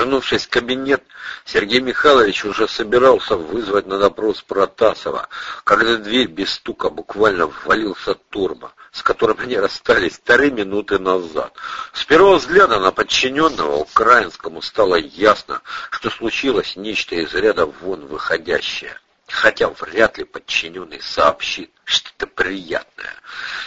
Вернувшись в кабинет, Сергей Михайлович уже собирался вызвать на допрос Протасова, когда дверь без стука буквально ввалился турбо, с которым они расстались три минуты назад. С первого взгляда на подчиненного украинскому стало ясно, что случилось нечто из ряда вон выходящее. Хотя вряд ли подчиненный сообщит что-то приятное.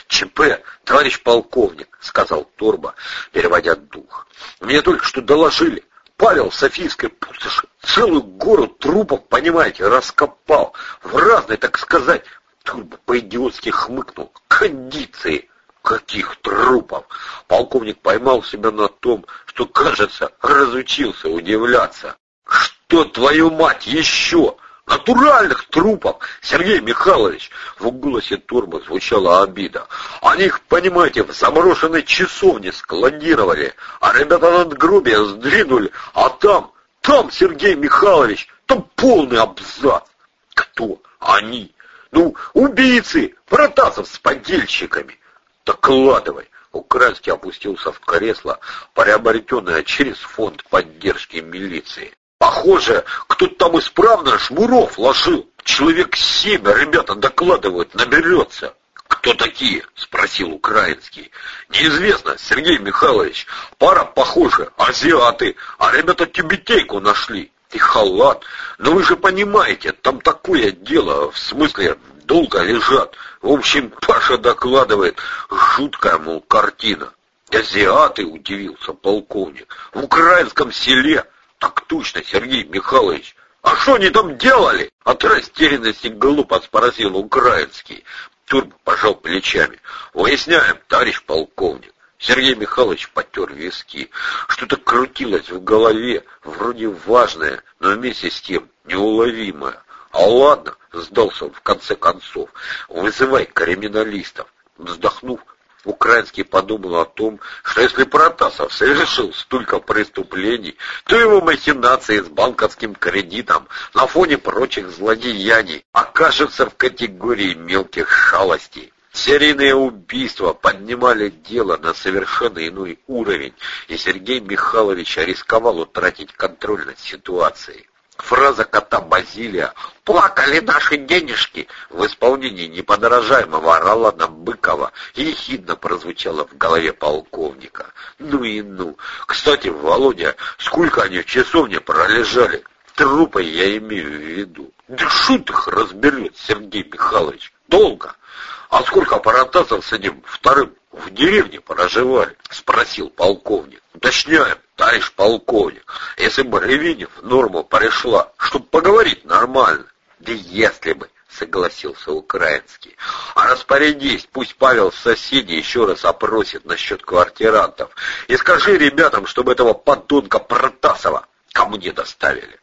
«ЧП, товарищ полковник», — сказал Турбо, переводя дух. «Мне только что доложили. Павел в Софийской пустоши целую гору трупов, понимаете, раскопал. В разной, так сказать, Турбо по-идиотски хмыкнул. Кондиции. Каких трупов? Полковник поймал себя на том, что, кажется, разучился удивляться. Что, твою мать, еще? Натуральных трупов, Сергей Михайлович! В голосе Турма звучала обида. Они их, понимаете, в заброшенной часовне складировали, а ребята надгробия сдвинули, а там, там, Сергей Михайлович, там полный абзац. Кто? Они. Ну, убийцы, Протасов с подельщиками. Докладывай. Украинский опустился в кресло, приобретенное через фонд поддержки милиции. Похоже, кто-то там исправно шмуров ложил. Человек семь, ребята докладывают, наберется. «Кто такие?» — спросил украинский. «Неизвестно, Сергей Михайлович. Пара, похоже, азиаты, а ребята тюбетейку нашли. И халат. Но вы же понимаете, там такое дело, в смысле, долго лежат. В общем, Паша докладывает, жуткая, мол, картина. Азиаты, удивился полковник, в украинском селе так точно, Сергей Михайлович. А что они там делали? От растерянности глупо спросил украинский. Турб пожал плечами. Выясняем, товарищ полковник. Сергей Михайлович потер виски. Что-то крутилось в голове, вроде важное, но вместе с тем неуловимое. А ладно, сдался он в конце концов. Вызывай криминалистов. Вздохнув, Украинский подумал о том, что если Протасов совершил столько преступлений, то его махинации с банковским кредитом на фоне прочих злодеяний окажутся в категории мелких шалостей. Серийные убийства поднимали дело на совершенно иной уровень, и Сергей Михайлович рисковал утратить контроль над ситуацией. Фраза кота Базилия «Плакали наши денежки» в исполнении неподражаемого Ролана Быкова ехидно прозвучала в голове полковника. Ну и ну. Кстати, Володя, сколько они в часовне пролежали? Трупы я имею в виду. Да шут их разберет, Сергей Михайлович. Долго. А сколько аппаратасов с этим вторым в деревне проживали? Спросил полковник. Уточняем, товарищ полковник, если бы Ревинев норму пришла, чтобы поговорить нормально. Да если бы, согласился украинский. А распорядись, пусть Павел соседей еще раз опросит насчет квартирантов. И скажи ребятам, чтобы этого подонка Протасова ко мне доставили.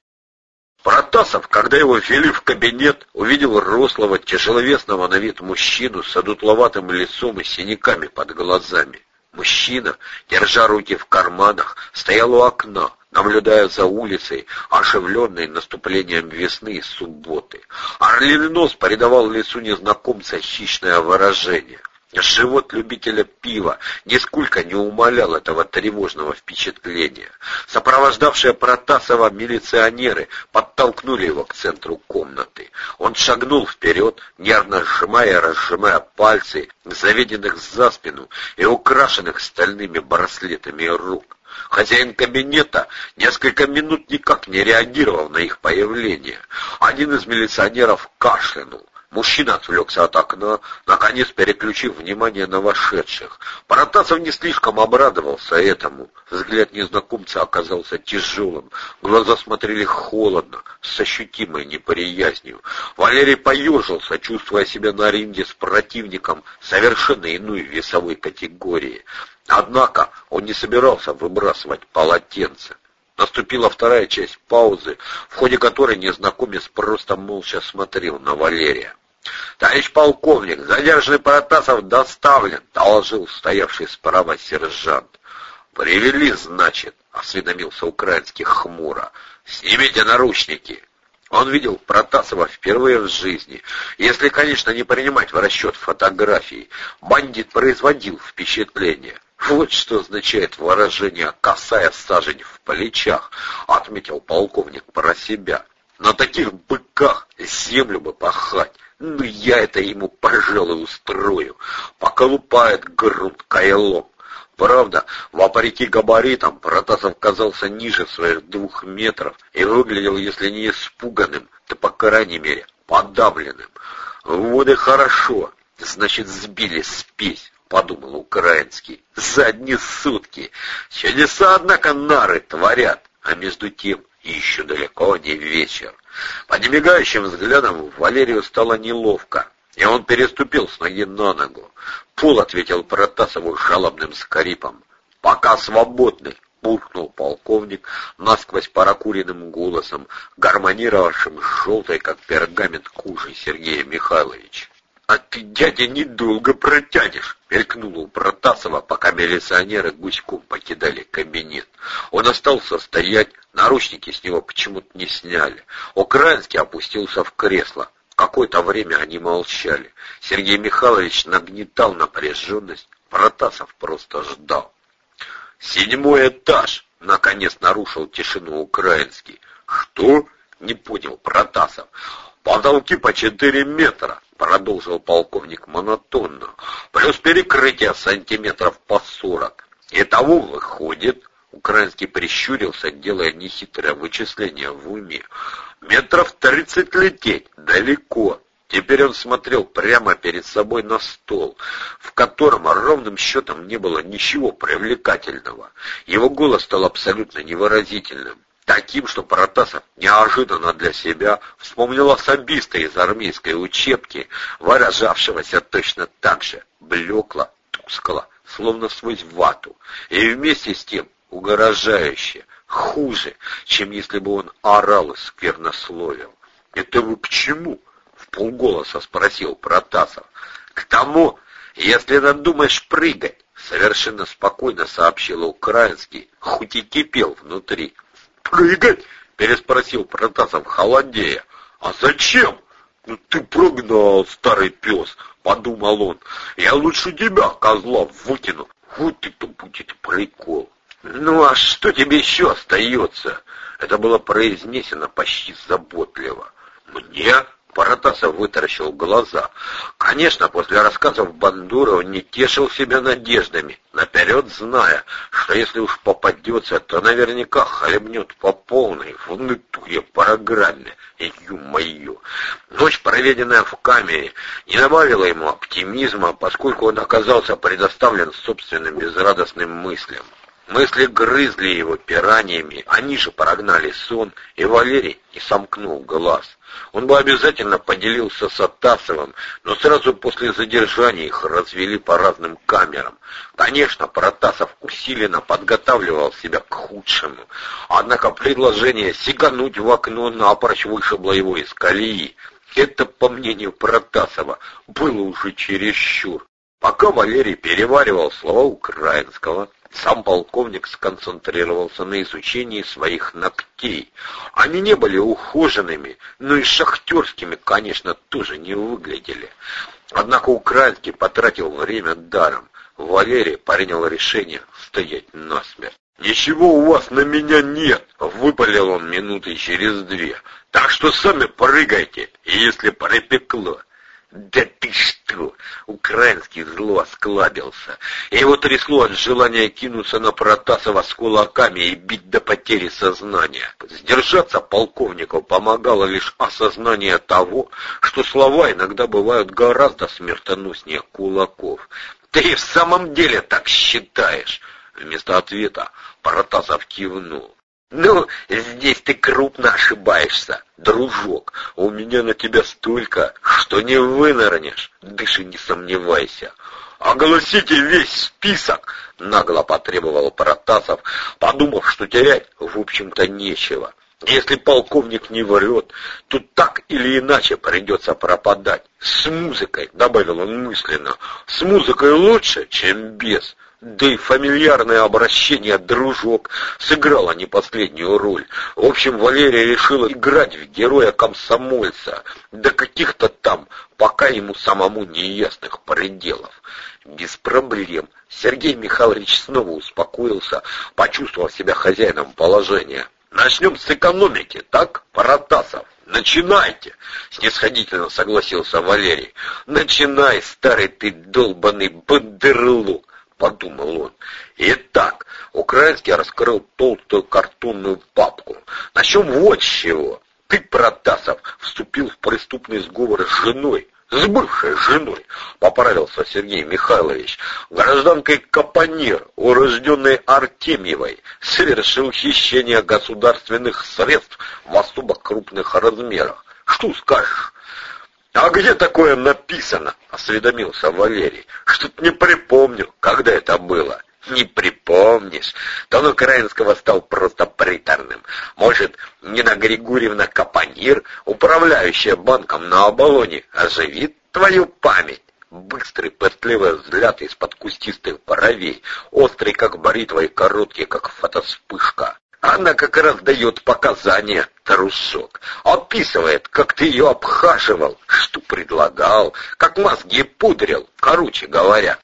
Протасов, когда его ввели в кабинет, увидел рослого, тяжеловесного на вид мужчину с одутловатым лицом и синяками под глазами. Мужчина, держа руки в карманах, стоял у окна, наблюдая за улицей, оживленной наступлением весны и субботы. Орлиный нос придавал лицу незнакомца хищное выражение. Живот любителя пива нисколько не умалял этого тревожного впечатления. Сопровождавшие Протасова милиционеры подтолкнули его к центру комнаты. Он шагнул вперед, нервно сжимая и разжимая пальцы, заведенных за спину и украшенных стальными браслетами рук. Хозяин кабинета несколько минут никак не реагировал на их появление. Один из милиционеров кашлянул. Мужчина отвлекся от окна, наконец переключив внимание на вошедших. Паратасов не слишком обрадовался этому. Взгляд незнакомца оказался тяжелым. Глаза смотрели холодно, с ощутимой неприязнью. Валерий поежился, чувствуя себя на ринге с противником совершенно иной весовой категории. Однако он не собирался выбрасывать полотенце. Наступила вторая часть паузы, в ходе которой незнакомец просто молча смотрел на Валерия. «Товарищ полковник, задержанный Протасов доставлен», — доложил стоявший справа сержант. «Привели, значит», — осведомился украинский хмуро. «Снимите наручники». Он видел Протасова впервые в жизни. Если, конечно, не принимать в расчет фотографии, бандит производил впечатление. Вот что означает выражение «касая сажень в плечах», отметил полковник про себя. На таких быках землю бы пахать. Ну, я это ему, пожалуй, устрою. Поколупает грунт кайлом. Правда, вопреки габаритам, Протасов казался ниже своих двух метров и выглядел, если не испуганным, то, по крайней мере, подавленным. Вот и хорошо, значит, сбили спесь, подумал украинский. За одни сутки. Чудеса, однако, нары творят, а между тем еще далеко не вечер. Под немигающим взглядом Валерию стало неловко, и он переступил с ноги на ногу. Пул ответил Протасову жалобным скрипом. «Пока свободны!» — буркнул полковник насквозь паракуренным голосом, гармонировавшим с желтой, как пергамент, кожей Сергея Михайловича. «А ты, дядя, недолго протянешь!» — мелькнуло у Протасова, пока милиционеры гуськом покидали кабинет. Он остался стоять, наручники с него почему-то не сняли. Украинский опустился в кресло. Какое-то время они молчали. Сергей Михайлович нагнетал напряженность, Протасов просто ждал. «Седьмой этаж!» — наконец нарушил тишину украинский. «Что?» — не понял Протасов. «Потолки по четыре метра!» — продолжил полковник монотонно. «Плюс перекрытие сантиметров по сорок. Итого выходит...» Украинский прищурился, делая нехитрое вычисление в уме. Метров тридцать лететь, далеко. Теперь он смотрел прямо перед собой на стол, в котором ровным счетом не было ничего привлекательного. Его голос стал абсолютно невыразительным, таким, что Протасов неожиданно для себя вспомнил особиста из армейской учебки, выражавшегося точно так же, блекло, тускло, словно сквозь вату, и вместе с тем угрожающе, хуже, чем если бы он орал и сквернословил. «Это вы к чему?» — в полголоса спросил Протасов. «К тому, если надумаешь прыгать», — совершенно спокойно сообщил Украинский, хоть и кипел внутри. «Прыгать?» — переспросил Протасов, холодея. «А зачем?» «Ну ты прогнал, старый пес», — подумал он. «Я лучше тебя, козла, выкину. Вот это будет прикол». «Ну а что тебе еще остается?» Это было произнесено почти заботливо. «Мне?» Паратасов вытаращил глаза. Конечно, после рассказов Бандурова не тешил себя надеждами, наперед зная, что если уж попадется, то наверняка хлебнет по полной, в натуре программе. Ю-моё! Ночь, проведенная в камере, не добавила ему оптимизма, поскольку он оказался предоставлен собственным безрадостным мыслям. Мысли грызли его пираниями, они же прогнали сон, и Валерий не сомкнул глаз. Он бы обязательно поделился с Атасовым, но сразу после задержания их развели по разным камерам. Конечно, Протасов усиленно подготавливал себя к худшему, однако предложение сигануть в окно напрочь вышибло его из колеи. Это, по мнению Протасова, было уже чересчур. Пока Валерий переваривал слова украинского, сам полковник сконцентрировался на изучении своих ногтей. Они не были ухоженными, но и шахтерскими, конечно, тоже не выглядели. Однако украинский потратил время даром. Валерий принял решение стоять насмерть. «Ничего у вас на меня нет!» — выпалил он минуты через две. «Так что сами прыгайте, если припекло!» «Да ты что!» — украинский зло осклабился. Его трясло от желания кинуться на Протасова с кулаками и бить до потери сознания. Сдержаться полковнику помогало лишь осознание того, что слова иногда бывают гораздо смертоноснее кулаков. «Ты в самом деле так считаешь?» Вместо ответа Протасов кивнул. «Ну, здесь ты крупно ошибаешься, дружок. У меня на тебя столько, что не вынырнешь. Дыши, не сомневайся». «Огласите весь список!» — нагло потребовал Протасов, подумав, что терять, в общем-то, нечего. Если полковник не врет, то так или иначе придется пропадать. С музыкой, — добавил он мысленно, — с музыкой лучше, чем без. Да и фамильярное обращение «дружок» сыграло не последнюю роль. В общем, Валерия решила играть в героя-комсомольца, до каких-то там, пока ему самому неясных пределов. Без проблем. Сергей Михайлович снова успокоился, почувствовав себя хозяином положения. «Начнем с экономики, так, Паратасов?» «Начинайте!» — снисходительно согласился Валерий. «Начинай, старый ты долбанный бандерлук!» — подумал он. «Итак, Украинский раскрыл толстую картонную папку. Начнем вот с чего. Ты, Протасов, вступил в преступный сговор с женой, с бывшей женой, поправился Сергей Михайлович, гражданкой Капонир, урожденной Артемьевой, совершил хищение государственных средств в особо крупных размерах. Что скажешь? «А где такое написано?» — осведомился Валерий. «Что-то не припомню, когда это было». «Не припомнишь. Тон украинского стал просто приторным. Может, Нина Григорьевна Капанир, управляющая банком на Оболоне, оживит твою память?» Быстрый, пытливый взгляд из-под кустистых бровей, острый, как бритва, и короткий, как фотоспышка. Она как раз дает показания, трусок. Описывает, как ты ее обхаживал, что предлагал, как мозги пудрил, короче говоря.